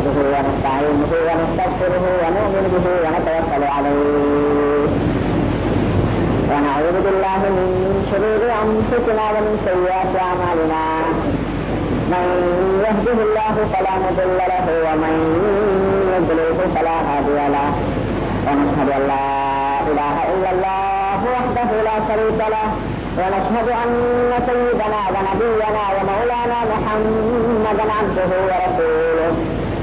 نحمده ونستعينه ونستغفره ونؤمن به ونتوكل عليه. ونعوذ بالله من شرور أنفسنا ومن سيئات أعمالنا. من يهده الله فلا مضل له ومن يضلله فلا هادي له. ونشهد أن لا إله إلا الله وحده لا شريك له. ونشهد أن سيدنا ونبينا ومولانا محمدا عبده ورسوله.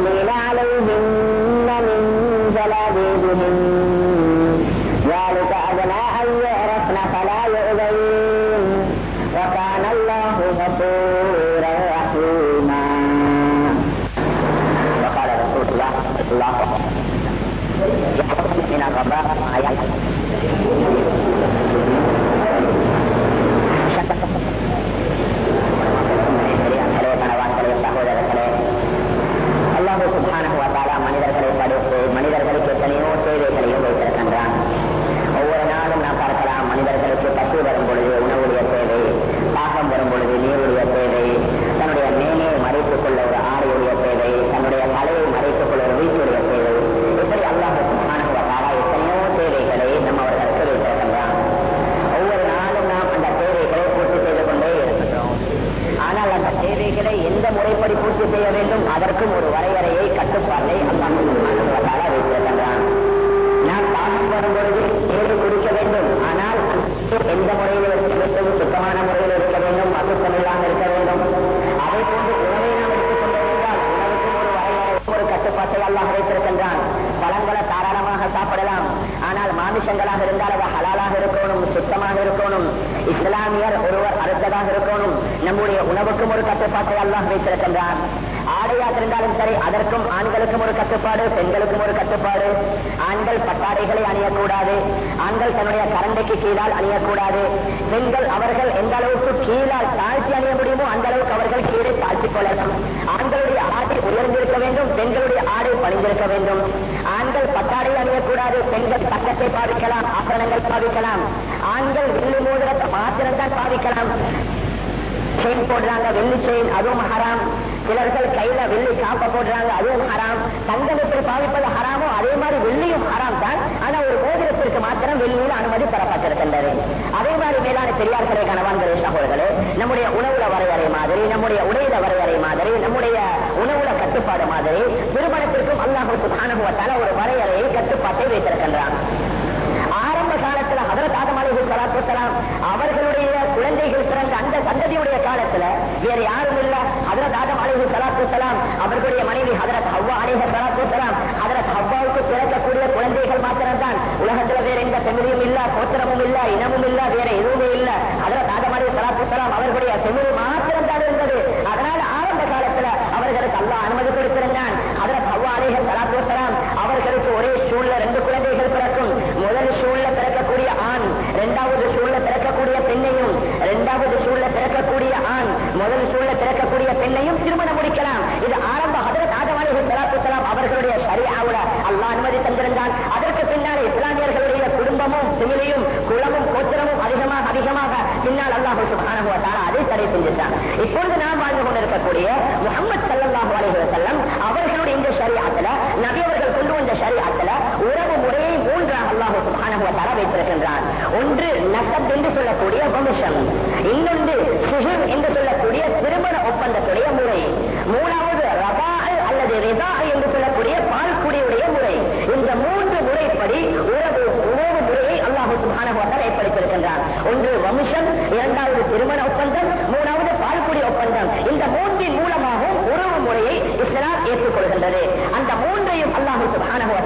ಮನೆಯ முறைப்படி பூர்த்தி செய்ய வேண்டும். அதற்கும் ஒரு வரையறையை கட்டுப்பாட்டை அல்லாஹ் வைத்திருக்கின்றான் நாம் தாகம் வரும் பொழுது தேவை குடிக்க வேண்டும். ஆனால் எந்த முறையில் இருக்க வேண்டும் சுத்தமான முறையில் இருக்க வேண்டும். அசுத்தம் இருக்க வேண்டும். அதை போன்று உணவை நாம் கட்டுப்பாட்டை அல்லாஹ் வைத்திருக்கின்றான். பழங்களை தாராளமாக சாப்பிடலாம். ஆனால் மாமிஷங்களாக இருந்தால் அது ஹலாலாக இருக்கணும் சுத்தமாக இருக்கணும். இஸ்லாமியர் ஒருவர் அறுத்ததாக இருக்கணும். நம்முடைய உணவுக்கும் ஒரு கட்டுப்பாட்டை அல்லாஹ் வைத்திருக்கின்றான். ஆடையாக இருந்தாலும் சரி அதற்கும் ஆண்களுக்கும் ஒரு கட்டுப்பாடு பெண்களுக்கும் ஒரு கட்டுப்பாடு. ஆண்கள் பட்டாடைகளை அணியக்கூடாது. ஆண்கள் தன்னுடைய கரண்டைக்கு கீழால் அணியக்கூடாது. பெண்கள் அவர்கள் எந்த அளவுக்கு கீழால் தாழ்த்தி அணிய முடியுமோ அந்த அளவுக்கு அவர்கள் கீழே தாழ்த்திக் கொள்ளலாம் ஆண்களுடைய ஆடை உயர்ந்திருக்க வேண்டும் பெண்களுடைய ஆடை பணிந்திருக்க வேண்டும். ஆண்கள் பட்டாடை அணியக்கூடாது பெண்கள் பக்கத்தை பாவிக்கலாம் ஆபரணங்கள் பாவிக்கலாம். ஆண்கள் வெள்ளி மோதிரத்தை மாத்திரம்தான் பாவிக்கலாம். செயின் போடுறாங்க வெள்ளி செயின் அதுவும் ஹராம் சிலர்கள் கையில வெள்ளி காப்ப போடுறாங்க அதுவும் ஹராம். தங்கம் பாதிப்பது பாவிப்பது ஹராமோ அதே மாதிரி வெள்ளியும் ஹராம் தான். ஆனா ஒரு கோபுரத்திற்கு மாத்திரம் வெள்ளியில் அனுமதி பெறப்பட்டிருக்கின்றது. அதே மாதிரி மேலான பெரியார்களே கணவான்களே சகோதரர்களே நம்முடைய உணவுல வரையறை மாதிரி நம்முடைய உடையில வரையறை மாதிரி நம்முடைய உணவுல கட்டுப்பாடு மாதிரி திருமணத்திற்கும் அல்லாஹு சுகானுபவத்தால ஒரு வரையறையை கட்டுப்பாட்டை வைத்திருக்கின்றான். ஆதம் அலைஹி அவர்களுடைய குழந்தைகள் பிறந்த அந்த சந்ததியுடைய காலத்துல வேற யாரும் இல்ல. ஹதரத் ஆதம் அலைஹி சலாத்து சலாம் அவர்களுடைய மனைவி ஹதரத் ஹவ்வா அலைஹி சலாத்து சலாம் ஹதரத் ஹவ்வாவுக்கு பிறக்கக்கூடிய குழந்தைகள் மாத்திரம்தான். உலகத்துல வேற எந்த செமிலியும் இல்ல கோத்திரமும் இல்ல இனமும் இல்ல வேற எதுவுமே இல்ல. ஹதரத் ஆதம் அலைஹி சலாத்து சலாம் அவர்களுடைய செமிலி மாத்திரம்தான் இருந்தது. அதனால ஆரம்ப காலத்துல அவர்களுக்கு அல்லா அனுமதி கொடுத்திருந்தான் ஹதரத் ஹவ்வா அலைஹி ஸலாத்து வஸலாம் அவர்களுக்கு ஒரே சூழ்ல ரெண்டு குழந்தைகள் பிறக்கும் முதல் சூழ்ல பிறக்கக்கூடிய ஆண் இரண்டாவது சூழ்ல பிறக்கக்கூடிய பெண்ணையும் இரண்டாவது சூழ்ல பிறக்கக்கூடிய ஆண் முதல் சூழ்ல பிறக்கக்கூடிய பெண்ணையும் திருமணம் முடிக்கலாம் இது ஆரம்ப ஹதரத் ஆதம் அலைஹி ஸலாத்து வஸலாம் அவர்களுடைய ஷரீஅவுல அல்லாஹ் அனுமதி தந்திருந்தான் அதற்கு பின்னால் இஸ்லாமியர்களுடைய குடும்பமும் சிமிலியும் குலமும் கோத்திரமும் அதிகமாக அதிகமாக பின்னால் அல்லாஹ் சுப்ஹானஹு வ தஆலா அதை தடை செஞ்சுட்டான் இப்பொழுது நாம் வாழ்ந்து கொண்டிருக்கக்கூடிய முகமது ஸல்லல்லாஹு அலைஹி வஸல்லம் அவர்களுடைய இந்த ஷரீஅத்துல நபி அவர்கள் கொண்டு வந்த ஷரீஅத்துல உறவு முறையை மூன்றாக அல்லாஹ் சுப்ஹானஹு வ தஆலா வைத்திருக்கின்றான் ஒன்று நசப் என்று சொல்லக்கூடிய வம்சம் இன்னொன்று சுஹுர் என்று சொல்லக்கூடிய திருமண ஒப்பந்தத்துடைய முறை. மூணாவது ரபா அல்லது ரிதா என்று சொல்லக்கூடிய பால் குடியுடைய முறை. இந்த மூன்று முறைப்படி உறவு உறவு முறையை அல்லாஹு சுப்ஹானஹு ஏற்படுத்தியிருக்கின்றார் ஒன்று வம்சம் இரண்டாவது திருமண ஒப்பந்தம் மூணாவது பால்குடி ஒப்பந்தம். இந்த மூன்றின் மூலம் ஏற்றுக்கொள்கின்றது அந்த மூன்றையும் அல்லாஹு சுப்ஹானஹு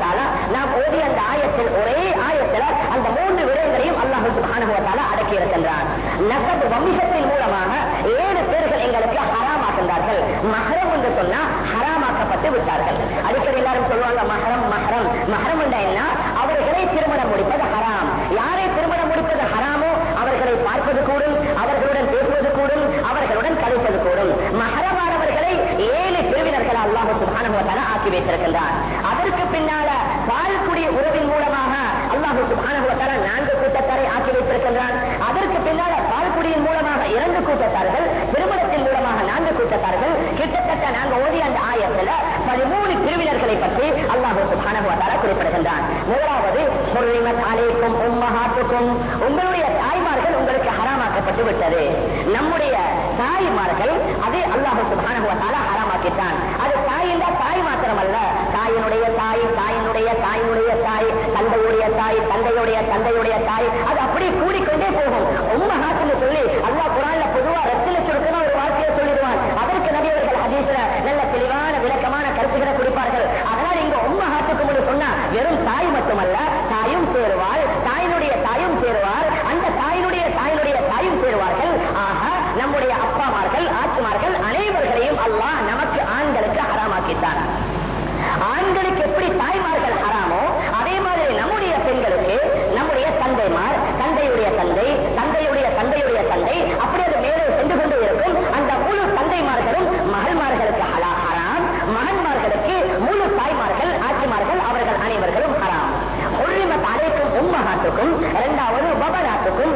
நாம் ஓதிய அந்த ஆயத்தில் ஒரே ஆயத்தில் அந்த மூன்று விடயங்களையும் அல்லாஹு சுப்ஹானஹு அடக்கி இருக்கின்றான் நகது வம்சத்தின் மூலமாக ஏழு பேர்கள் எங்களுக்கு ஹராமாக்கின்றார்கள். மகரம் என்று சொன்னா ஹராமாக்கப்பட்டு விட்டார்கள். அடிக்கடி எல்லாரும் சொல்லுவாங்க மஹரம் மஹரம் மஹரம் என்றா என்ன அவர்களை திருமணம் முடிப்பது ஹராம் யாரை திருமணம் முடிப்பது ஹராமோ அவர்களை பார்ப்பது கூடும் அவர்களுடன் பேசுவது கூடும் அவர்களுடன் கலைப்பது கூடும் மஹரமானவர்களை ஏழு பிரிவினர்கள் அல்லாஹு சுப்ஹானஹு வ தஆலா ஆக்கி வைத்திருக்கின்றார். அதற்கு பின்னால வாழக்கூடிய உறவின் மூலமாக அல்லாஹு சுப்ஹானஹு நான்கு கூட்டத்தாரை ஆக்கி வைத்திருக்கின்றான் அதற்கு பின்னால பால்குடியின் மூலமாக இரண்டு கூட்டத்தார்கள் திருமணத்தின் மூலமாக நான்கு கூட்டத்தார்கள் கிட்டத்தட்ட நாங்க ஓதிய அந்த ஆயத்தில் பதிமூணு பிரிவினர்களை பற்றி அல்லாஹு சுப்ஹானஹு குறிப்பிடுகின்றான் முதலாவது ஹுர்ரிமத் அலைக்கும் உம்மஹாத்துக்கும். உங்களுடைய தாய்மார்கள் உங்களுக்கு ஹராமாக்கப்பட்டு விட்டது நம்முடைய தாய்மார்கள் அதே அல்லாஹு சுப்ஹானஹு ஹராம் தஆலா ஹராமாக்கிட்டான் அது தாய் என்றா தாய் மாத்திரமல்ல. தாயினுடைய தாய் தாயினுடைய தாயினுடைய தாய் தந்தையுடைய தாய் தந்தையுடைய தந்தையுடைய தாய். அது அப்படி கூடிக்கொண்டே போகும். உம்மஹாத்துன்னு சொல்லி அல்லா குரான்ல பொதுவா ரத்தில சுருக்கமா ஒரு வார்த்தையை சொல்லிடுவான். அதற்கு நபியவர்கள் ஹதீஸ்ல நல்ல தெளிவான விளக்கமான கருத்துக்களை கொடுப்பார்கள். அதனால இங்க உம்மஹாத்துக்கு முன்னு சொன்னா வெறும் தாய் மட்டுமல்ல தாயும் சேருவாள் தாயினுடைய தாயும் சேருவார் அந்த தாயினுடைய தாயினுடைய தாயும் சேருவார்கள் ஆக நம்முடைய அப்பாமார்கள் ஆட்சிமார்கள் அனைவர்களையும் அல்லாஹ் நமக்கு ஆண்களுக்கு ஹராமாக்கிட்டார் ஆண்களுக்கு எப்படி தாய்மார்கள் ஹராமோ அதே மாதிரி நம்முடைய பெண்களுக்கு நம்முடைய தந்தைமார் தந்தையுடைய தந்தை தந்தையுடைய தந்தையுடைய தந்தை அப்படி அது மேலே சென்று கொண்டு இருக்கும். அந்த முழு தந்தைமார்களும் மகள்மார்களுக்கு ஹலா ஹராம். மகன்மார்களுக்கு முழு தாய்மார்கள் ஆட்சிமார்கள் அவர்கள் அனைவர்களும் ஹராம். ஹுர்ரிமத் அலைக்கும் உம்மஹாத்துக்கும் இரண்டாவது பபனாத்துக்கும்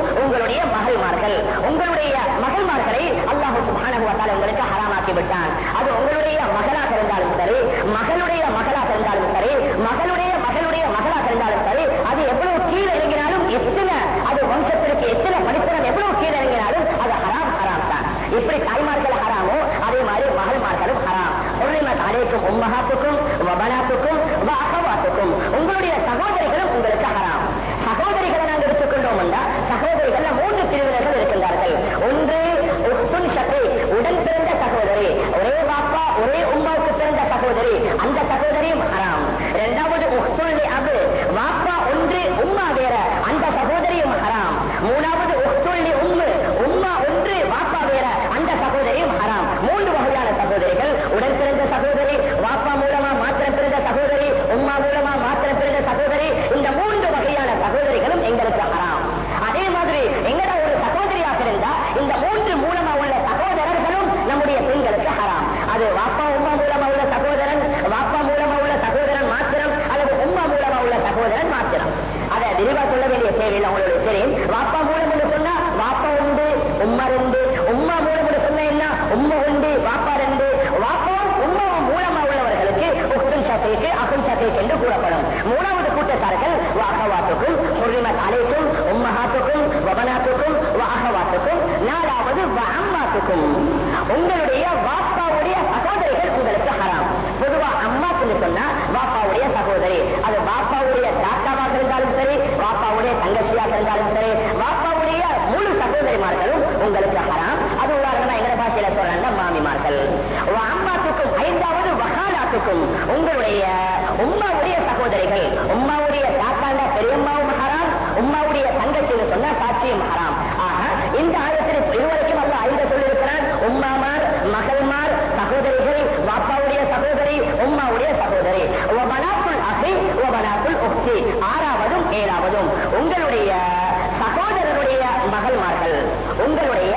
மகள்மார்கள் உங்களுடைய மகள்மார்களை அல்லாஹு சுப்ஹானஹு உங்களுக்கு ஹராமாக்கி விட்டான் அது உங்களுடைய மகளாக இருந்தாலும் சரி மகளுடைய மகளாக இருந்தாலும் சரி மகளுடைய மகளுடைய மகளாக இருந்தாலும் சரி அது எவ்வளவு கீழே இறங்கினாலும் எத்தனை அது வம்சத்திற்கு எத்தனை படித்தனம் எவ்வளவு கீழே இறங்கினாலும் அது ஹராம் ஹராம் தான். இப்படி தாய்மார்கள் ஹராமோ அதே மாதிரி மகள்மார்களும் ஹராம். ஹுர்ரிமத் அலைக்கும் உம்மஹாத்துக்கும் வபனாத்துக்கும் உங்களுடைய சகோதரி உங்களுக்கு ஹராம் சகோதரிகளை நாங்கள் எடுத்துக்கொண்டோம் என்றால் சகோதரிகள் மூன்று பிரிவினர்கள் இருக்கின்றார்கள் ஒன்று உஸ்துன் ஷகி, உடன் பிறந்த சகோதரி ஒரே பாப்பா ஒரே உமாவுக்கு பிறந்த சகோதரி அந்த சகோதரியும் ஹராம் இரண்டாவது உஸ்துல் அபு வாப்பா ஒன்று உம்மா வேற அந்த சகோதரியும் ஹராம் மூணாவது உஸ்துல் உம்மு உம்மா ஒன்று வாப்பா வேற அந்த சகோதரியும் ஹராம் மூன்று வகையான சகோதரிகள் உடன் பிறந்த சகோதரி வாப்பா மூலமா மாத்திரம் பிறந்த சகோதரி உம்மா மூலமா மாத்திரம் பிறந்த சகோதரி இந்த மூன்று வகையான சகோதரிகளும் எங்களுக்கு ஹராம் அதே மாதிரி எங்கட ஒரு சகோதரியாக இருந்தா இந்த மூன்று மூலமா உள்ள சகோதரர்களும் நம்முடைய பெண்களுக்கு ஹராம் அது வாப்பா உம்மா மூலமா உள்ள சகோதரன் வாப்பா மூலமா உள்ள சகோதரன் மாத்திரம் அல்லது உம்மா மூலமா உள்ள சகோதரன் மாத்திரம் அதை விரிவா சொல்ல வேண்டிய தேவையில்லை உங்களுக்கு தெரியும் வாப்பா மூலம் என்று சொன்னா வாப்பா உண்டு உம்மா ரெண்டு உம்மா மூலம் என்று சொன்னா என்ன உம்மா உண்டு வாப்பா ரெண்டு வாப்பாவும் உம்மாவும் மூலமா உள்ளவர்களுக்கு உக்குன் சத்தைக்கு அகுன் சத்தைக்கு என்று கூறப்படும் மூணாவது கூட்டத்தார்கள் வாகவாத்துக்கும் ஹுர்ரிமத் அலைக்கும் உம்மஹாத்துக்கும் வபனாத்துக்கும் வாகவாத்துக்கும் நாலாவது அம்மாத்துக்கும் உங்களுடைய வாப்பாவுடைய சகோதரிகள் உங்களுக்கு ஹராம். பொதுவா அம்மாக்குன்னு சொன்னா பாப்பாவுடைய சகோதரி. அது பாப்பாவுடைய தாத்தாவாக இருந்தாலும் சரி பாப்பாவுடைய தங்கச்சியாக இருந்தாலும் சரி பாப்பாவுடைய முழு சகோதரிமார்களும் உங்களுக்கு ஹராம். அது உதாரணமா எங்க பாஷையில சொல்றாங்க மாமிமார்கள். அம்மாத்துக்கும் ஐந்தாவது வகாலாத்துக்கும் உங்களுடைய உம்மாவுடைய சகோதரிகள் உம்மாவுடைய தாத்தாண்ட பெரியம்மாவும் ஹராம் உம்மாவுடைய தங்கச்சின்னு சொன்னா சாட்சியும் ஹராம். ஆக இந்த ஆயத்தில் இதுவரைக்கும் ஐந்து சொல்லியிருக்கிறான் உம்மாமார் மகள்மார் சகோதரிகள் வாப்பாவுடைய சகோதரி உம்மாவுடைய சகோதரி. ஒபனாக்குள் அகை ஒபனாக்குள் உக்தி ஆறாவதும் ஏழாவதும் உங்களுடைய சகோதரருடைய மகள்மார்கள். உங்களுடைய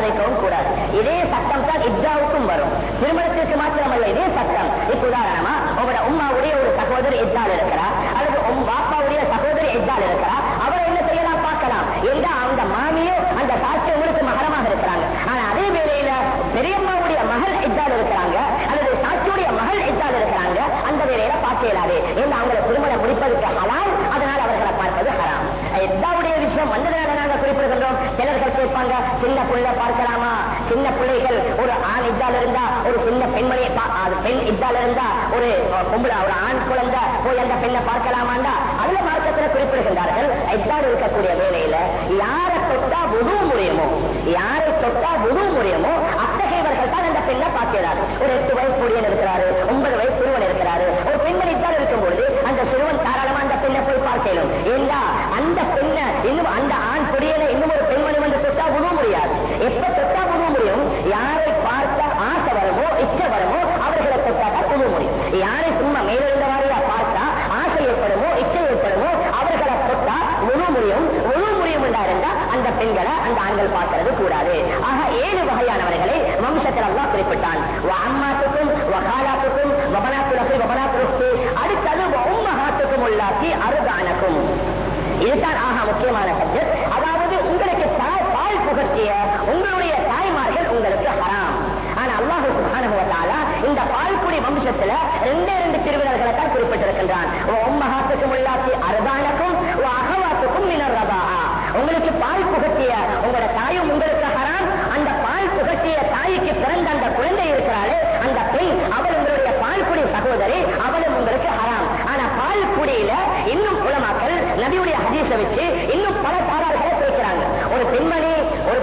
அழைக்கவும் கூடாது. இதே சட்டம் தான் இஜாவுக்கும் வரும். திருமணத்திற்கு மாத்திரமல்ல இதே சட்டம். இப்ப உதாரணமா உங்களோட உமாவுடைய ஒரு சகோதரி இஜால் இருக்கிறா அல்லது உன் பாப்பாவுடைய சகோதரி இஜால் இருக்கிறா சின்ன பிள்ளை பார்க்கலாமா? சின்ன பிள்ளைகள் ஒரு ஆண் இதால் இருந்தா ஒரு சின்ன பெண்மணியை பெண் இதால் இருந்தா ஒரு பொம்பளை ஒரு ஆண் குழந்தை போய் அந்த பெண்ணை பார்க்கலாமாண்டா? அதுல மார்க்கத்தில் குறிப்பிடுகின்றார்கள் இதால் இருக்கக்கூடிய வேலையில யாரை தொட்டா உதவ முடியுமோ யாரை தொட்டா உதவ முடியுமோ அத்தகையவர்கள் தான் அந்த பெண்ணை பார்க்கிறார் ஒரு எட்டு வயசு கூடியன் இருக்கிறாரு ஒன்பது வயசு சிறுவன் இருக்கிறாரு ஒரு பெண்மணி தான் இருக்கும்போது அந்த சிறுவன் தாராளமா அந்த பெண்ணை போய் பார்க்கலும். ஏண்டா? அந்த பெண்ணை இன்னும் அந்த ஆண் குடியனை இன்னும் ஒரு பெண்மணி வந்து தொட்டா உதவ முடியாது எப்ப தொட்டா புது முடியும்? யாரை பார்த்த ஆசை வரவோ இச்சை வரவோ அவர்களை தொட்டா புது முடியும். யாரை சும்மா மேலிருந்த வாரியா பார்த்தா ஆசை ஏற்படுமோ இச்சை ஏற்படுமோ அவர்களை தொட்டா முழு முடியும். முழு முடியும் என்றா இருந்தா அந்த பெண்களை அந்த ஆண்கள் பார்க்கிறது கூடாது. ஆக ஏழு வகையானவர்களை வம்சத்தில் அல்லா குறிப்பிட்டான். அம்மாத்துக்கும் வகாலாத்துக்கும் வபனாத்துலகு வபனாத்துலகு அடுத்தது உம்மஹாத்துக்கும் உள்ளாக்கி அருகானக்கும். இதுதான் ஆக முக்கியமான சப்ஜெக்ட். பற்றிய புகட்டிய உங்களுடைய தாய்மார்கள் உங்களுக்கு ஹராம். ஆனா அல்லாஹு இந்த பால்குடி வம்சத்துல ரெண்டே ரெண்டு பிரிவினர்களை தான் குறிப்பிட்டிருக்கின்றான் அகவாத்துக்கும் உங்களுக்கு பால் புகட்டிய உங்களோட தாயும் உங்களுக்கு ஹராம். அந்த பால் புகட்டிய தாய்க்கு பிறந்த அந்த குழந்தை இருக்கிறாளே அந்த பெண் அவள் உங்களுடைய பால்குடி சகோதரி அவளும் உங்களுக்கு ஹராம். ஆனா பால்குடியில இன்னும் நபியுடைய வச்சு இன்னும் பல தாராளர்களை சேர்க்கிறாங்க ஒரு பெண்மணி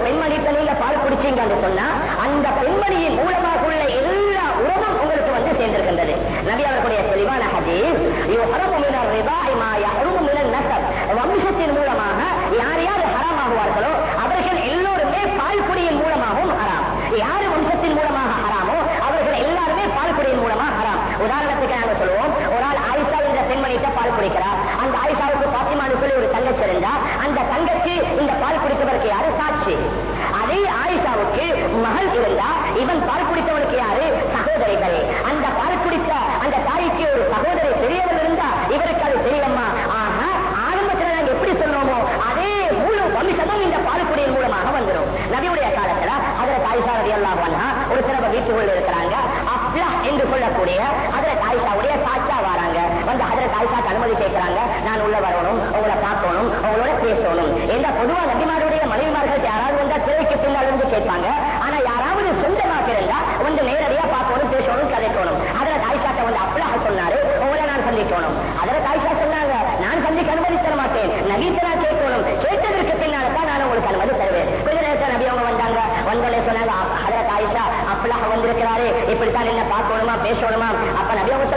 பெண்மணி தலையில பால் குடிச்சீங்கன்னு சொன்னா அந்த பெண்மணியை மூலமாக உள்ள எல்லா உறவும் உங்களுக்கு வந்து சேர்ந்திருக்கின்றது நபி அவர்களுடைய தெளிவான ஹதீஸ் யுஹரமு மினர் ரிபாஇ மா யஹ்ருமு மினன் நஸப் வம்சத்தின் மூலமாக யார் யார் ஹராமாகுவார்களோ அவர்கள் எல்லோருமே பால்குடியின் மூலமாகவும் ஹராம் யார் வம்சத்தின் மூலமாக ஹராமோ அவர்கள் எல்லாருமே பால்குடியின் மூலமாக ஹராம் உதாரணத்துக்கு நாங்க சொல்லுவோம் ஒரு ஆள் ஆயிஷா என்ற பெண்மணிட்ட பால் குடிக்கிறார் அந்த ஆயிஷாவுக்கு பாத்திமான்னு சொல்லி ஒரு தங்கச்சி இருந்தா அந்த தங்கச்சி இந்த பால் குடித்தவருக்கு யாரு சாட்சி அதே ஆயிஷாவுக்கு மகள் இருந்தா இவன் பால் குடித்தவனுக்கு யாரு சகோதரிகள் அந்த பால் குடித்த அந்த தாய்க்கு ஒரு சகோதரி பெரியவர் இருந்தா இவருக்கு அது தெரியம்மா ஆஹா ஆரம்பத்துல நாங்க எப்படி சொன்னோமோ அதே முழு வம்சமும் இந்த பால்குடியின் மூலமாக வந்துடும் நபியுடைய காலத்துல அதுல தாய்ஷா ரவி அல்லாஹ் ஒரு சிலர் வீட்டுக்குள்ள இருக்கிறாங்க அப்லா என்று சொல்லக்கூடிய அதுல தாய்ஷாவுடைய சாட்சா வராங்க வந்து அதுல தாய்ஷாக்கு அனுமதி கேட்கிறாங்க நான் உள்ள வரணும் உங்களை பார்க்கணும் உங்களோட பேசணும் எந்த பொதுவா நபிமாருடைய மனைவிமார்கள் யாராவது வந்தா சிறைக்கு பின்னால் இருந்து கேட்பாங்க ஆனா யாராவது சொந்தமாக இருந்தா வந்து நேரடியா பார்க்கணும் பேசணும் கதைக்கணும் அதுல தாய்ஷாட்ட வந்து அப்லா சொன்னாரு உங்களை நான் சந்திக்கணும் அதுல தாய்ஷா சொன்னாங்க நான் சந்திக்க அனுமதி தர மாட்டேன் கேட்கணும். கேட்டதற்கு தான் நான் உங்களுக்கு அனுமதி தருவேன். கொஞ்ச நேரத்தில் நபி அவங்க வந்தாங்க. வந்தோடனே சொன்னாங்க அதுல தாய்ஷா அப்படிலாம் வந்திருக்கிறாரு. இப்படித்தான் என்ன பார்க்கணுமா பேசணுமா? அப்ப நபி அவங்க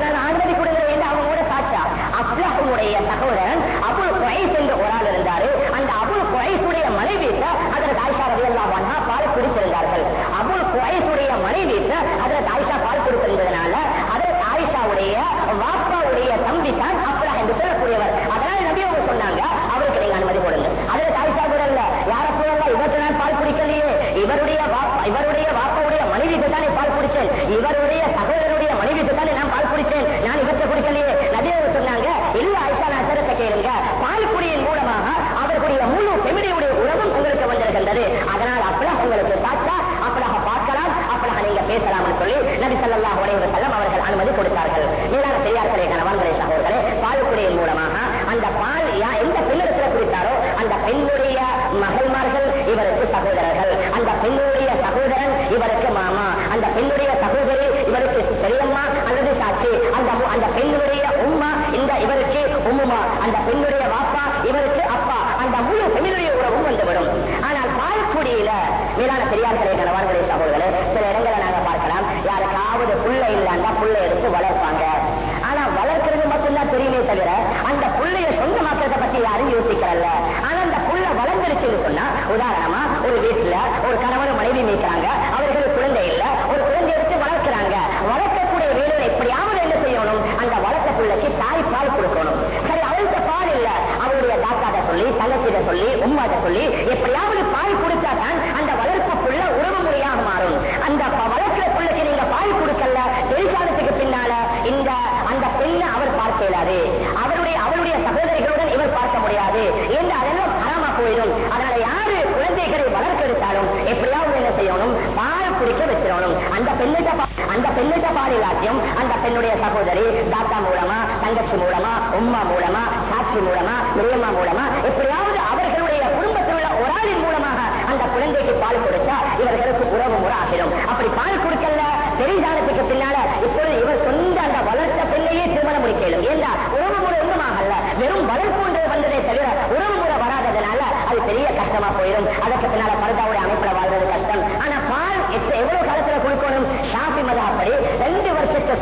சகோதரி தாத்தா மூலமா தங்கச்சி மூலமா உம்மா மூலமா சாட்சி மூலமா மிரியம்மா மூலமா எப்படியாவது அவர்களுடைய குடும்பத்தில் உள்ள ஒரு ஆளின் மூலமாக அந்த குழந்தைக்கு பால் கொடுத்தா இவர்களுக்கு உறவு முறை ஆகிடும் அப்படி பால் கொடுக்கல பெரிதானத்துக்கு பின்னால இப்பொழுது இவர் சொந்த அந்த வளர்த்த பிள்ளையே திருமணம் முடிக்கலும் ஏன்னா உறவு முறை ஒன்றுமாகல்ல வெறும் வளர்ப்பு வந்ததே தவிர உறவு முறை வராததுனால அது பெரிய கஷ்டமா போயிடும். அதற்கு பின்னால பரதாவுடைய அமைப்புல வாழ்வது கஷ்டம். ஆனா பால் எவ்வளவு காலத்துல கொடுக்கணும்? ஷாப்பி மதாப்படி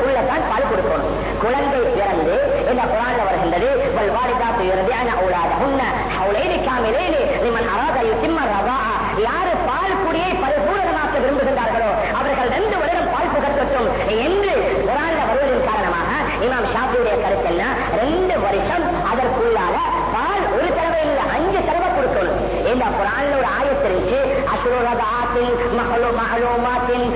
வருஷத்துக்குள்ள பால் கொடுக்கணும் குழந்தை பிறந்து இந்த குரான்ல வருகின்றது வல்வாரிதா பிறந்து அவுலாதஹுன்ன உன்ன காமிலைனி லிமன் அராத யுத்திம்ம ரதாஅ யாரு பால் குடியை பரிபூரணமாக்க விரும்புகின்றார்களோ அவர்கள் ரெண்டு வருடம் பால் புகட்டட்டும் என்று குரான்ல வருவதன் காரணமாக இமாம் ஷாஃபியுடைய கருத்து என்ன ரெண்டு வருஷம் அதற்குள்ளால பால் ஒரு தடவை இல்லை அஞ்சு தடவை கொடுக்கணும் இந்த குரான்ல ஒரு ஆயத்து இருந்துச்சு அசுரதாத்தின் மகளோ மகளோமாத்தின்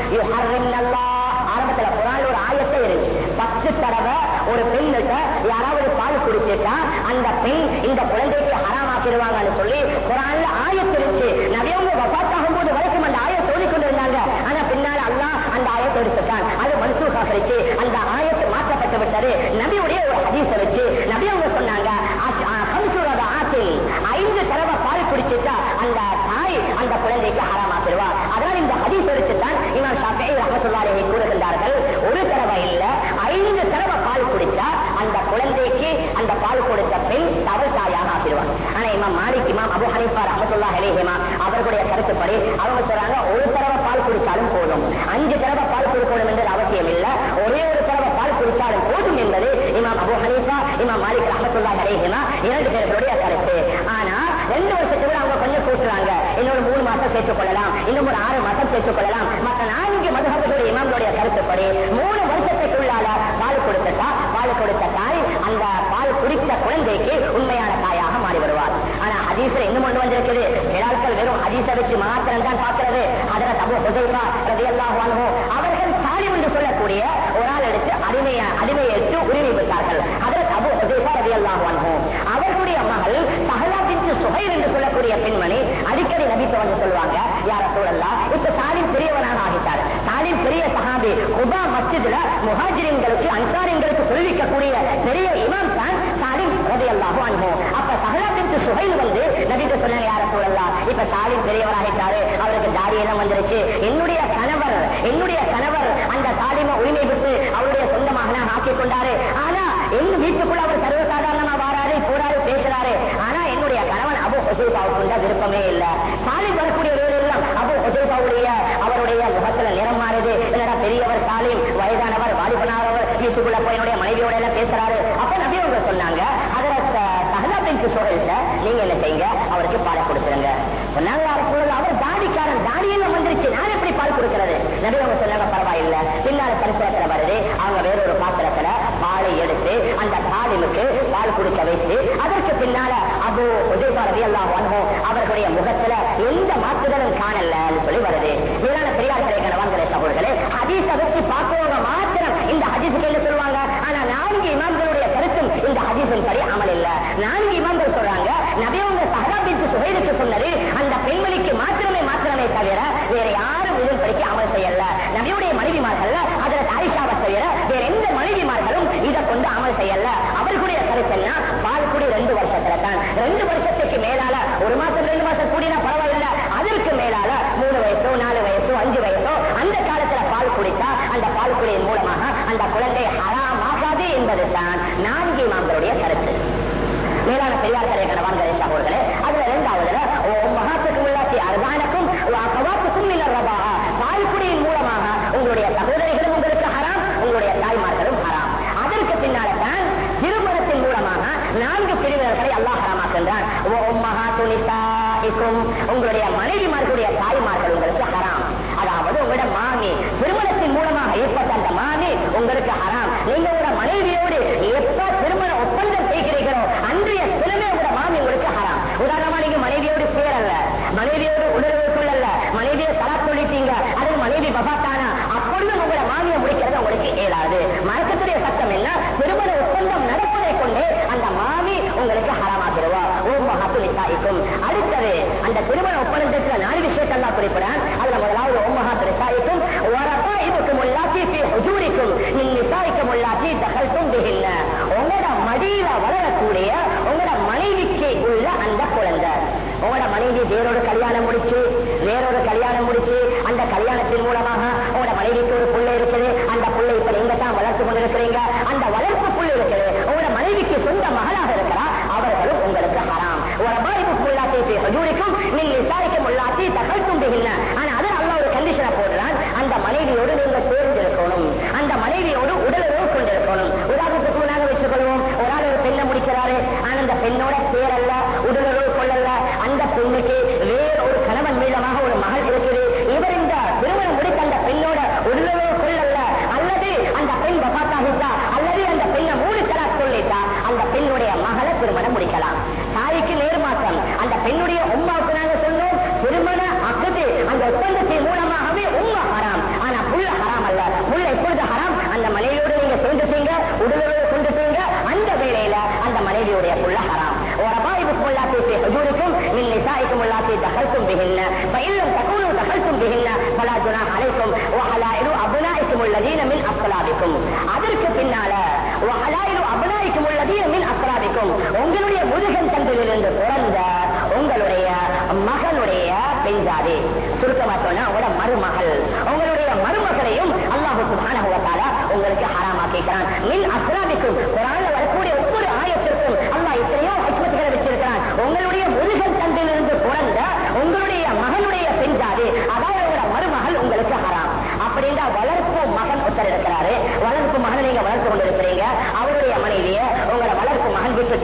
ஆரம்பத்துல குரான்ல ஒரு ஆயத்தை இருந்துச்சு பத்து தடவை ஒரு பெண்ணுக்கு யாராவது பால் குடிச்சிட்டா அந்த பெண் இந்த குழந்தைக்கு ஹராமாக்கிடுவாங்கன்னு சொல்லி குரான்ல ஆயத்து இருந்துச்சு நவியவங்க வபாத்தாகும் போது வரைக்கும் அந்த ஆயத்தை ஓடிக்கொண்டிருந்தாங்க ஆனா பின்னால அல்லாஹ் அந்த ஆயத்தை எடுத்துட்டான் அது மன்சூகாகிருச்சு அந்த ஆயத்து மாற்றப்பட்டு விட்டது நபியுடைய ஒரு ஹதீஸை வச்சு நபி அவங்க சொன்னாங்க அஸ்- அ, ஹம்சுரத ஆத்தில் ஐந்து தடவை பால் குடிச்சிட்டா அந்த தாய் அந்த குழந்தைக்கு ஹராமாக்கிடுவா அதனால் இந்த ஹதீஸ் எடுத்துத்தான் இமாம் ஷாஃபி ரஹமத்துல்லாஹி கூறுகின்றார்கள் ஒரு தடவை இல்ல ஐந்து தடவை பால் குடிச்சா அந்த குழந்தைக்கு அந்த பால் கொடுத்த பெண் தவறு தாயாக ஆகிடுவார் ஆனா இமாம் மாலிக் இமாம் அபு ஹனீஃபா ரஹமத்துல்லாஹி அலைஹிமா அவர்களுடைய கருத்துப்படி அவங்க சொல்றாங்க ஒரு தடவை பால் குடிச்சாலும் போதும் அஞ்சு தடவை பால் கொடுக்கணும் என்ற அவசியம் இல்ல ஒரே ஒரு தடவை பால் குடிச்சாலும் போதும் என்பது இமாம் அபு ஹனீஃபா இமாம் மாலிக் ரஹமத்துல்லாஹி இரண்டு பேருடைய கருத்து. ஆனா ரெண்டு வருஷத்துக்கு அவங்க கொஞ்சம் கூட்டுறாங்க. இன்னொரு மூணு மாசம் சேர்த்துக் கொள்ளலாம் இன்னும் ஒரு ஆறு மாசம் சேர்த்துக் கொள்ளலாம் மற்ற நான்கு மதுகத்துடைய இமாம்களுடைய கருத்துப்படி மூணு வருஷத்துக்குள்ளால பால் கொடுத்தா பால் கொடுத்த தாய் அந்த பால் குடித்த குழந்தைக்கு உண்மையான தாயாக மாறி வருவார். ஆனா ஹதீஸ்ல இன்னும் ஒன்று வந்திருக்குது. விழாக்கள் வெறும் ஹதீச வச்சு மாத்திரம் தான் பாக்குறது அதில் தபு ஹுசைபா ரலியல்லாஹு அன்ஹு அவர்கள் சாலி என்று சொல்லக்கூடிய ஒரு ஆள் எடுத்து அடிமையை அடிமையை எடுத்து உரிமை பெற்றார்கள் அதில் தபு ஹுசைபா ரலியல்லாஹு அன்ஹு அவர்களுடைய மகள் சஹலா பின்த் சுஹைல் என்று சொல்லக்கூடிய பெண்மணி அடிக்கடி நபித்து வந்து சொல்லுவாங்க. யார சூழல்லா இப்ப சாலிம் பெரியவனாக ஆகிட்டார். சாலிம் பெரிய சஹாபி குபா மஸ்ஜிதுல முஹாஜிரின்களுக்கு அன்சாரிங்களுக்கு சொல்லிக்கக்கூடிய பெரிய இமாம் தான் சாலிம் ரலியல்லாஹு அன்ஹு. அப்ப சஹலா பின்த் சுஹைல் வந்து நபிக்கு சொன்னாங்க யார சூழல்லா இப்ப சாலிம் பெரியவராகிட்டாரு. அவருக்கு தாடி எல்லாம் வந்துருச்சு. என்னுடைய கணவர் என்னுடைய கணவர் அந்த சாலிம உரிமை விட்டு அவருடைய சொந்த மகனாக ஆக்கிக் கொண்டாரு. ஆனா எங்க வீட்டுக்குள்ள அவர் சர்வசாதாரணமா வாராரு போறாரு பேசுறாரு ஆனா என்னுடைய கணவன் அபு ஹொசைபாவுக்கு விருப்பமே இல்ல சாலிம் வரக்கூடிய எல்லாம் அபு ஹொசைபாவுடைய அவருடைய முகத்துல நிறம் மாறுது என்னடா பெரியவர் சாலிம் வயதானவர் வாலிபனானவர் வீட்டுக்குள்ள போய் என்னுடைய மனைவியோட எல்லாம் பேசுறாரு அப்ப நபி அவங்க சொன்னாங்க அதுல சகலா பெஞ்சு சொல்லிட்ட நீங்க என்ன செய்யுங்க அவருக்கு பாலை கொடுத்துருங்க சொன்னாங்க யார் சொல்லல அவர் தாடிக்காரன் தாடியெல்லாம் வந்துருச்சு நான் எப்படி பால் கொடுக்கிறது நபி அவங்க சொன்னாங்க பரவாயில்ல பின்னால சரித்திரத்துல வருது அவங்க வேறொரு பாத்திரத்துல பாலை எடுத்து அந்த தாலிமுக்கு பால் குடிக்க வைத்து அதற்கு பின்னால அபு உதயபா ரவி அல்லாஹ் அவருடைய முகத்துல எந்த மாற்றுதலும் காணல சொல்லி வருது. மேலான பெரியார்களே கணவான்களே சகோதரர்களே ஹதீஸ வச்சு பார்க்கிறவங்க மாத்திரம் இந்த ஹதீஸுக்கு கேள்வி சொல்லுவாங்க. ஆனா நான்கு இமாம்களுடைய கருத்தும் இந்த ஹதீஸின் படி அமல் இல்ல. நான்கு இமாம்கள் சொல்றாங்க நபியவங்க சகாபித்து சுகைதுக்கு சொன்னது அந்த பெண்மணிக்கு மாத்திரமே மாத்திரமே தவிர வேற யாரும் இதன் படிக்க அமல் செய்யல. நபியுடைய மனைவிமார்கள் அதுல ஆயிஷாவை தவிர வேற எந்த மனைவிமார்களும் இதை கொண்டு அமல் செய்யல. அவர்களுடைய கருத்து என்ன? பால் குடி ரெண்டு வருஷத்துல தான். ரெண்டு வருஷத்துக்கு மேலால ஒரு மாசம் ரெண்டு மாசம் கூடினா பரவாயில்ல அதற்கு மேலால மூணு வயசோ நாலு வயசோ அஞ்சு வயசோ அந்த காலத்துல பால் குடித்தா அந்த பால் குடியின் மூலமாக அந்த குழந்தை ஹராமாகாது என்பதுதான் நான்கு இமாம்களுடைய கருத்து மேலான பெரியார்களே கணவான்களே சகோதரர்களே அதுல இரண்டாவதுல மகாத்துக்கு உள்ளாசி அருகானுக்கும் கவாத்துக்கும் ரபா தாய்க்குடியின் மூலமாக உங்களுடைய சகோதரிகளும் உங்களுக்கு ஹராம் உங்களுடைய தாய்மார்களும் ஹராம். அதற்கு பின்னால தான் திருமணத்தின் மூலமாக நான்கு பிரிவினர்களை அல்லாஹ் ஹராமாக்குகின்றான். ஓ உம்மஹாத்து நிசாஇக்கும். உங்களுடைய மனைவிமார்களுடைய தாய்மார்கள் உங்களுக்கு ஹராம். அதாவது உங்களோட மாமி திருமணத்தின் மூலமாக ஏற்பட்ட அந்த மாமி உங்களுக்கு ஹராம். நீங்க உங்களோட மனைவியோடு எப்ப திருமண ஒப்பந்தம் செய்கிறீர்களோ அன்றைய தினமே உங்களோட மாமி உங்களுக்கு ஹராம் உதாரணமா நீங்க மனைவியோடு சேரல மனைவியோடு உணர்வு கொள்ளல மனைவியை தலா சொல்லிட்டீங்க அது மனைவி பபாத்தானா அப்பொழுதும் உங்களோட மாமியை இயலாது. மரத்துக்குரிய சட்டம் என்ன? திருமண ஒப்பந்தம் நடப்பதை கொண்டு அந்த மாமி உங்களுக்கு ஹராமாகிடுவா ஓம் மகாத்துலிசாய்க்கும் அடுத்தது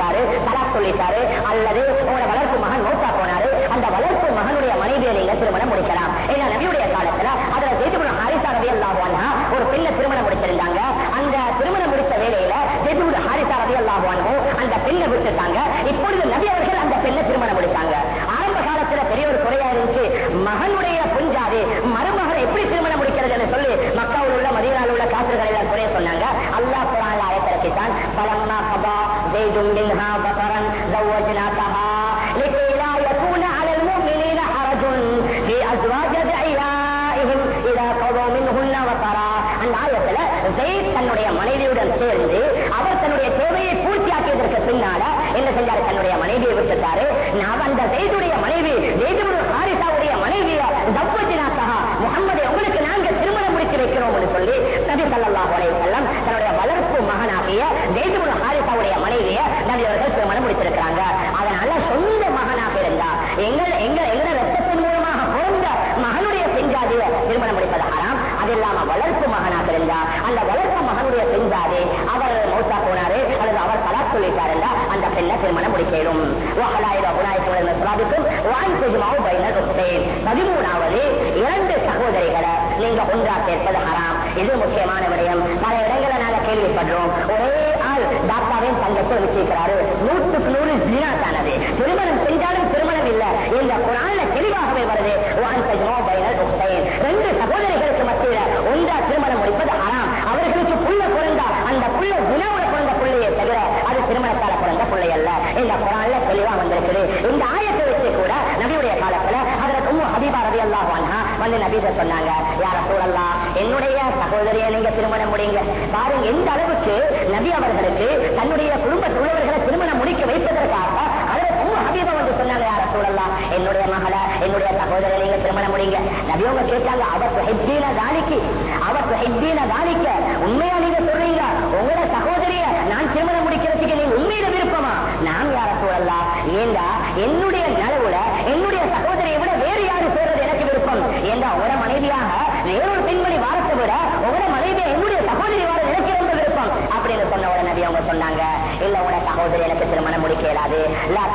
மகன் தலாக் சொல்லிட்டாரு அல்லது உங்களோட வளர்ப்பு மகன் மூத்தா போனாரு அந்த வளர்ப்பு மகனுடைய மனைவியை திருமணம் முடிக்கலும் பதிமூணாவது இரண்டு சகோதரிகளை நீங்க ஒன்றா சேர்ப்பது ஹராம். இது முக்கியமான விடயம். பல இடங்களை நாங்க கேள்விப்படுறோம். ஒரே ஆள் டாக்டரையும் தங்கத்தை வச்சிருக்கிறாரு. நூற்றுக்கு நூறு ஜீனா திருமணம் செஞ்சாலும் திருமணம் இல்ல. இந்த குரான்ல தெளிவாகவே வருது. வான் தஜ்மோ ரெண்டு சகோதரிகளுக்கு மத்தியில ஒன்றா திருமணம் முடிப்பது ஹராம். அவர்களுக்கு புள்ள பிறந்தா அந்த புள்ள குணவோட பிறந்த பிள்ளையை தவிர திருமணத்தால பிறந்த பிள்ளை அல்ல இந்த குரான்ல தெளிவா வந்திருக்குது. இந்த ஆயத்தை வச்சு கூட நபியுடைய காலத்துல அதற்கு உம்மு ஹபீபா ரவி அல்லாஹ் வந்து நபீத சொன்னாங்க யார சூழல்லாம் என்னுடைய சகோதரியை நீங்க திருமணம் முடியுங்க பாருங்க எந்த அளவுக்கு நபி அவர்களுக்கு தன்னுடைய குடும்ப உள்ளவர்களை திருமணம் முடிக்க வைப்பதற்காக அதற்கு ஹபீபா வந்து சொன்னாங்க யார சூழல்லாம் என்னுடைய மகளை என்னுடைய சகோதரியை நீங்க திருமணம் முடியுங்க நபி அவங்க கேட்டாங்க அவத்து ஹெத்தீன தானிக்கு அவத்து ஹெத்தீன தானிக்க உண்மையா நீங்க சொல்றீங்க உங்களோட சகோதரிய நான் திருமணம் முடிக்கிறதுக்கு நீங்க உண்மையில விருப்பமா நாம் யார சூழல்லாம் ஏண்டா என்னுடைய நலவுல என்னுடைய சகோதரியை விட வேறு யாரு சேர்றது எனக்கு விருப்பம்? ஏண்டா ஒரு மனைவியாக வேறொரு பெண்மணி வாரத்தை விட ஒரு மனைவியை என்னுடைய சகோதரி வார எனக்கு ரொம்ப விருப்பம். அப்படின்னு சொன்ன உடனே அவங்க சொன்னாங்க இல்ல உங்களோட சகோதரி எனக்கு திருமணம் முடிக்க இயலாது லா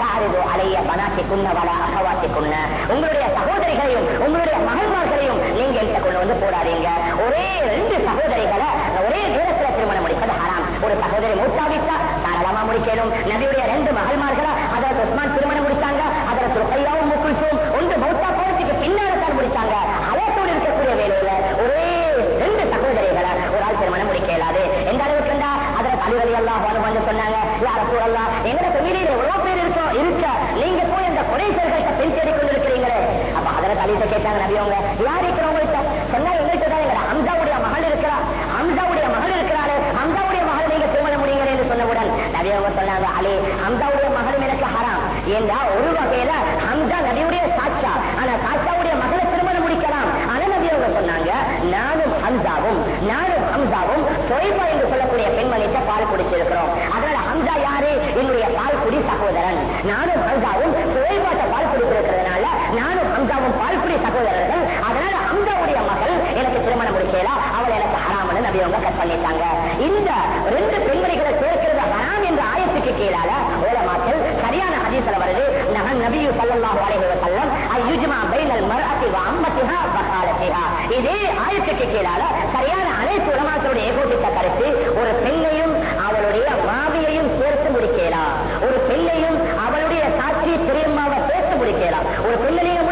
அலைய பனாத்தி குன்ன வர அகவாத்தி குன்ன உங்களுடைய சகோதரிகளையும் உங்களுடைய மகன்மார்களையும் நீங்க என்கிட்ட கொண்டு வந்து போடாதீங்க. ஒரே ரெண்டு சகோதரிகளை ஒரே நேரத்துல திருமணம் முடிப்பது ஹராம். ஒரு சகோதரி மூத்தாவிட்டா முடிக்கணும். நபியுடைய ரெண்டு மகள்மார்களா? அதற்கு உஸ்மான் திருமணம் முடிச்சாங்க அதற்கு ருக்கையாவும் முக்குல்சும் ஒன்று மௌத்தா போறதுக்கு பின்னால தான் முடிச்சாங்க. அலத்தோடு இருக்கக்கூடிய வேலையில ஒரே ரெண்டு சகோதரிகளை ஒரு ஆள் திருமணம் முடிக்க இயலாது எந்த அளவுக்கு இருந்தா? அதற்கு அலுவலி எல்லாம் வந்து சொன்னாங்க யார சூழல்லாம் எங்களை வீடியில் எவ்வளவு பேர் இருக்கோ இருக்க. நீங்க போய் அந்த குறைசர்கள்ட்ட பெண் தேடி கொண்டிருக்கிறீங்களே. அப்ப அதில் தலித்த கேட்டாங்க நபியவங்க யார் இருக்கிறவங்க சொன்னா எங்கள்கிட்ட தான் எங்க ஹம்சாவுடைய மகள் இருக்கிறா ஹம்சாவுடைய மகள் இருக்கிறாரு ஹம்சாவுடைய மகள் நீங்க திருமணம் முடியுங்க என்று சொன்னவுடன் நபியவங்க சொன்னாங்க அலி ஹம்சாவுடைய மகளும் எனக்கு ஹராம் ஏண்டா ஒரு வகையில ஹம்சா நபியுடைய சாட்சா ஆனா சாட்சாவுடைய மகளை திருமணம் முடிக்கலாம் ஆனா நபியவங்க சொன்னாங்க நானும் ஹம்சாவும் நானும் ஹம்சாவும் சொய்பா என்று சொல்லக்கூடிய பெண்மணிட்ட பால் குடிச்சிருக்கிறோம் அதனால ஹம்சா யாரு என்னுடைய பால் குடி சகோதரன் நானும் ஹம்சாவும் சுவைபாட்ட பால் குடித்திருக்கிறதுனால நானும் ஹம்சாவும் பால் குடி சகோதரர்கள் அதனால ஹம்சாவுடைய மகள் எனக்கு திருமணம் முடிக்கலாம் அவள் எனக்கு ஹராமன்னு கட் பண்ணிட்டாங்க. இந்த ரெண்டு பெண்மணிகளை சேர்க்கிறது ஹராம் என்ற ஆயத்துக்கு கீழால ஓலமாக்கள் சரியான ஹதீஸ்ல வருது. நகன் நபியு ஸல்லல்லாஹு அலைஹி வஸல்லம் அய்யுஜ்மா பைனல் மர்அத்தி வ அம்மத்திஹா பகாலத்திஹா இதே ஆயத்துக்கு கீழால சரியான அனைத்து உலமாக்களுடைய ஏகோபித்த கருத்து ஒரு பெண்ணையும் அவளுடைய மாவியையும் சேர்த்து முடிக்கலாம். ஒரு பெண்ணையும் அவளுடைய சாட்சி பெரியம்மாவை சேர்த்து முடிக்கலாம். ஒரு பெண்ணையும்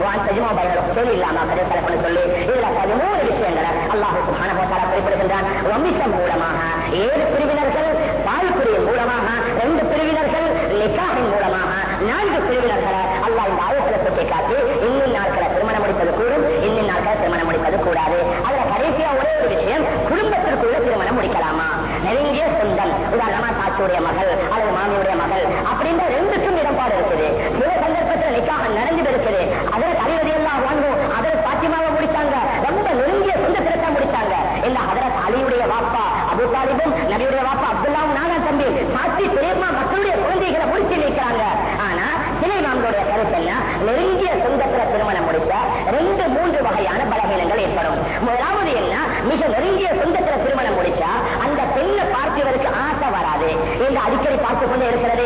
வான் தஜ்மா பயனும் சொல்லி இல்லாம கதை சொல்லி இதுல பதிமூணு விஷயங்களை அல்லாஹ் சுப்ஹானஹு குறிப்பிடுகின்றான் வம்சம் மூலமாக ஏழு பிரிவினர்கள் பால்குரிய மூலமாக ரெண்டு பிரிவினர்கள் லிசாகின் மூலமாக நான்கு பிரிவினர்களை அல்லாஹ் இந்த ஆயத்துல சுட்டி காட்டி இன்னும் நாட்களை திருமணம் முடிப்பது கூடும் இன்னும் நாட்களை திருமணம் முடிப்பது கூடாது அதுல கடைசியா ஒரே ஒரு விஷயம் குடும்பத்திற்குள்ள திருமணம் முடிக்கலாமா? நெருங்கிய சொந்தம் உதாரணமா தாச்சியுடைய மகள் அல்லது மாமியுடைய மகள் அப்படின்ற ரெண்டுக்கும் இடம்பாடு இருக்குது சில சந்தர்ப்பத்தில் நிக்காக நடந்து இருக்குது அதில் தலைவதி எல்லாம் வாங்கும் அதில் பாத்திமாவை முடிச்சாங்க ரொம்ப நெருங்கிய சொந்தத்தில் தான் முடிச்சாங்க இந்த ஹதரத் அலியுடைய வாப்பா அபு தாலிபும் நபியுடைய வாப்பா அப்துல்லாவும் நானா தம்பி சாட்சி பெரியம்மா மக்களுடைய குழந்தைகளை முடிச்சு நிற்கிறாங்க ஆனா சிலை மாமனுடைய கருத்து என்ன நெருங்கிய சொந்தத்துல திருமணம் முடிச்சா ரெண்டு மூன்று வகையான பலகீனங்கள் ஏற்படும் முதலாவது என்ன மிக நெருங்கிய சொந்தத்துல திருமணம் முடிச்சா அந்த பெண்ணை பார்ப்பவருக்கு ஆசை வராது இந்த அடிக்கடி பார்த்து கொண்டு இருக்கிறது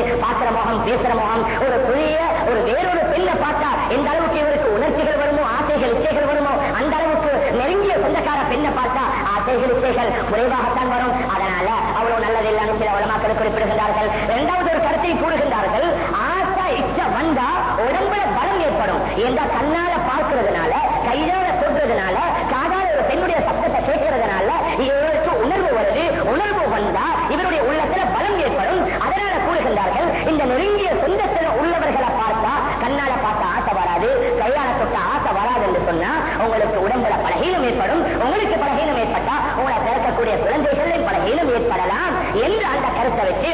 பாத்திர ஒரு புதிய ஒரு வேறொரு பெண்ணை பார்த்தா எந்த அளவுக்கு இவருக்கு உணர்ச்சிகள் வருமோ ஆசைகள் இச்சைகள் வருமோ அந்த அளவுக்கு நெருங்கிய சொந்தக்கார பெண்ணை பார்த்தா ஆசைகள் இச்சைகள் குறைவாகத்தான் வரும். அதனால அவ்வளவு நல்லது இல்லைன்னு சில உலமாக்கள் குறிப்பிடுகின்றார்கள். இரண்டாவது ஒரு கருத்தை கூறுகின்றார்கள். ஆசை இச்சை வந்தா உடம்புல பலம் ஏற்படும். எந்த கண்ணால பார்க்கிறதுனால கையால சொல்றதுனால காதால ஒரு பெண்ணுடைய சத்தத்தை கேட்கறதுனால இவருக்கு உணர்வு வருது உணர்வு வந்தா இவருடைய உள்ளத்துல பலம் ஏற்படும் அதனால கூறுகின்றார்கள் இந்த நெருங்கிய சொந்தத்துல உள்ளவர்களை பார்த்தா கண்ணால பார்த்தா ஆசை வராது கையால தொட்ட ஆசை வராது என்று சொன்னா உங்களுக்கு உடம்புல பலகீனம் ஏற்படும் உங்களுக்கு பலகீனம் ஏற்பட்டா உங்களை பிறக்கக்கூடிய குழந்தைகளில் பலகீனம் ஏற்படலாம் என்று அந்த வச்சு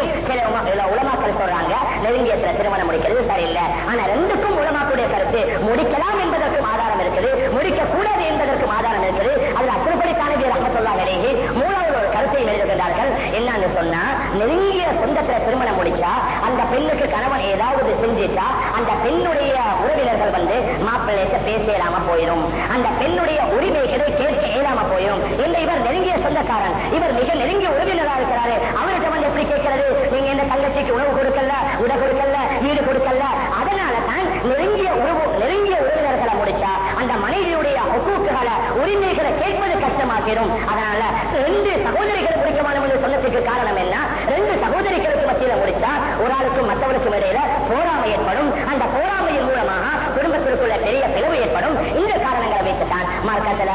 சில உலமாக்கள் சொல்றாங்க நெருங்கிய சில திருமணம் முடிக்கிறது சரியில்லை. ஆனா ரெண்டுக்கும் உலமாக்குடைய கருத்து முடிக்கலாம் என்பதற்கும் ஆதாரம் இருக்குது முடிக்க கூடாது என்பதற்கும் ஆதாரம் இருக்குது. அதுல அசுரப்படித்தானே ரஹமத்துல்லா விலகி மூணாவது ஒரு கருத்தை எழுதுகின்றார்கள் என்னன்னு சொன்னா நெருங்கிய சொந்தத்துல திருமணம் முடிச்சா அந்த பெண்ணுக்கு கணவன் ஏதாவது செஞ்சிட்டா அந்த பெண்ணுடைய உறவினர்கள் வந்து மாப்பிள்ளைக்கு பேச இயலாம போயிடும் அந்த பெண்ணுடைய உரிமைகளை கேட்க இயலாம போயிடும் இந்த இவர் நெருங்கிய சொந்தக்காரன் இவர் மிக நெருங்கிய உறவினராக இருக்கிறாரு அவருக்கு வந்து எப்படி கேட்கிறது நீங்க இந்த தங்கச்சிக்கு உணவு கொடுக்கல உட கொடுக்கல வீடு கொடுக்கல. அதனால தான் நெருங்கிய உறவு நெருங்கிய உறவினர்களை முடிச்சா அந்த மனைவியுடைய ஹொக்கூக்குகளை உரிமைகளை கேட்பது கஷ்டமாக்கிடும் அதனால ரெண்டு சகோதரிகள் முடிக்கமானோம் என்று சொன்னதுக்கு காரணம் என்ன? ரெண்டு சகோதரிகளுக்கு மத்தியில முடிச்சா ஒரு ஆளுக்கும் மற்றவருக்கும் இடையில போராமை ஏற்படும். அந்த போராமையின் மூலமாக குடும்பத்திற்குள்ள பெரிய பிளவு ஏற்படும். இந்த காரணங்களை வைத்துத்தான் மார்க்கத்தில்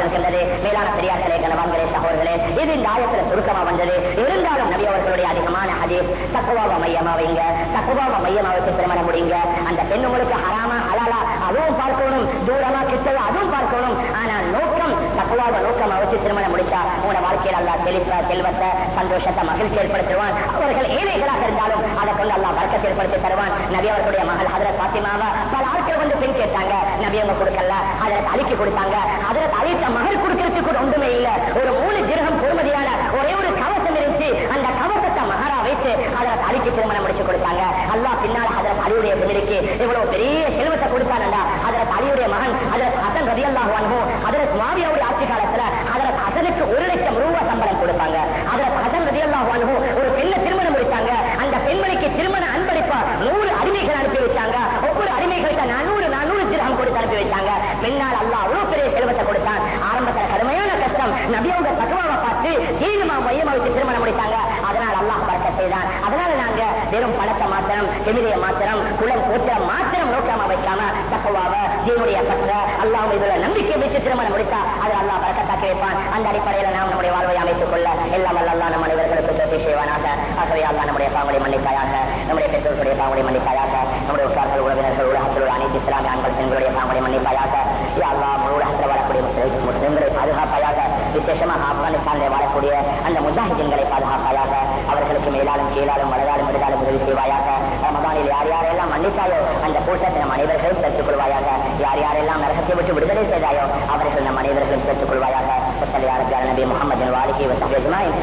வந்திருக்கின்றது மேலான பெரியார்களே கனவான்களே சகோதரர்களே இது இந்த ஆயத்தில் சுருக்கமா வந்தது. இருந்தாலும் நபி அவர்களுடைய அதிகமான ஹதீஸ் தக்குவாவ மையமா வைங்க தக்குவாவ மையமா வச்சு திருமணம் முடிங்க. அந்த பெண் உங்களுக்கு ஹராமா ஹலாலா அதுவும் பார்க்கணும். தூரமா கிட்டது அதுவும் பார்க்கணும். ஆனா நோக்கம் தக்குவாவ நோக்கமா வச்சு திருமணம் முடிச்சா உங்களோட வாழ்க்கையில் அல்லா செழிப்ப செல்வத்தை சந்தோஷத்தை மகிழ்ச்சி ஏற்படுத்துவான். அவர்கள் ஏழைகளாக இருந்தாலும் அதை கொண்டு அல்லா வர்க்கத்தை ஏற்படுத்தி தருவான். நபி அவர்களுடைய மகள் ஹதரத் பாத்திமாவா பல ஆட்கள் வந்து பெண் கேட்டாங்க நபி அவங்க கொடுக்கல அதற்கு அழிக்கு கொடுத்தாங்க. அதில் அழித்த மகள் கொடுக்கறதுக்கு கூட ஒன்றுமே இல்ல. ஒரு மூணு திருகம் பொறுமதியான ஒரே ஒரு கவசம் இருந்துச்சு. அந்த கவசத்தை மகாரா வைத்து அதை அழிக்கு திருமணம் முடிச்சு கொடுத்தாங்க. அல்லா பின்னால் அதற்கு அழிவுடைய பதிலுக்கு இவ்வளவு பெரிய செல்வத்தை கொடுத்தானண்டா அலியுடைய மகன் அதற்கு ஹசன் ரதி அல்லாஹ் வான்மோ அதற்கு மாவியாவுடைய ஆட்சி காலத்துல அதற்கு ஹசனுக்கு ஒரு லட்சம் ரூபாய் சம்பளம் கொடுப்பாங்க அதற்கு ஹசன் ரதி அல்லாஹ் வான்மோ ஒரு பெண்ணை திருமணம் முடித்தாங்க அந்த பெண்மணிக்கு திருமண அன்பளிப்பா நூறு அடிமைகள் அனுப்பி வச்சாங்க. ஒவ்வொரு அடிமைகளுக்கு நானூறு நானூறு திருகம் கொடுத்து அனுப்பி வச்சாங்க. பின்னால் அல்லாஹ் அவ்வளவு பெரிய செல்வத்தை கொடுத்தான். ஆரம்பத்தில் கடுமையான கஷ்டம். நபியவங்க தகவலை பார்த்து தீவிரமா மையமா வச்சு திருமணம் முடித்தாங்க தான் அதனால நாங்க வெறும் பணத்தை மாத்திரம் எமிதிய மாத்திரம் குளம் போட்ட மாத்திரம் நோக்கமா வைக்காம தக்குவாவ தீனுடைய பற்ற அல்லாஹ் இதுல நம்பிக்கை வச்சு திருமணம் முடித்தா அது அல்லா பறக்கத்தாக்கி வைப்பான். அந்த அடிப்படையில நாம் நம்முடைய வாழ்வை அமைத்துக் கொள்ள எல்லாம் அல்லா நம் அனைவர்களுக்கு தோற்றி செய்வானாக. ஆகவே அல்லா நம்முடைய பாவங்களை மன்னிப்பாயாக நம்முடைய பெற்றோர்களுடைய பாவங்களை மன்னிப்பாயாக நம்முடைய உற்றார்கள் உறவினர்கள் உலகத்தில் உள்ள அனைத்து இஸ்லாமிய ஆண்கள் பெண்களுடைய பாவங்களை மன்னிப்பாயாக. யா முழு உலகத்தில் வாழக்கூடிய முஸ்லிம் முஸ்லிம்களை பாதுகாப்பாயாக விசேஷமாக ஆப்கானிஸ்தானில் வாழக்கூடிய அந்த முஜாஹிதீன்களை பாதுகாப்பாயாக அவர்களுக்கு மேலாலும் கீழாலும் வளராலும் விடுதாலும் உதவி செய்வாயாக. ரமதானில் யார் யாரெல்லாம் மன்னித்தாயோ அந்த கூட்டத்தை நம் அனைவர்களும் பெற்றுக் கொள்வாயாக யார் யாரெல்லாம் நரகத்தை விட்டு விடுதலை செய்தாயோ அவர்கள் நம் அனைவர்களும் பெற்றுக் கொள்வாயாக நபி முகமது வாழ்க்கையை வசதி அஜ்மாயின்.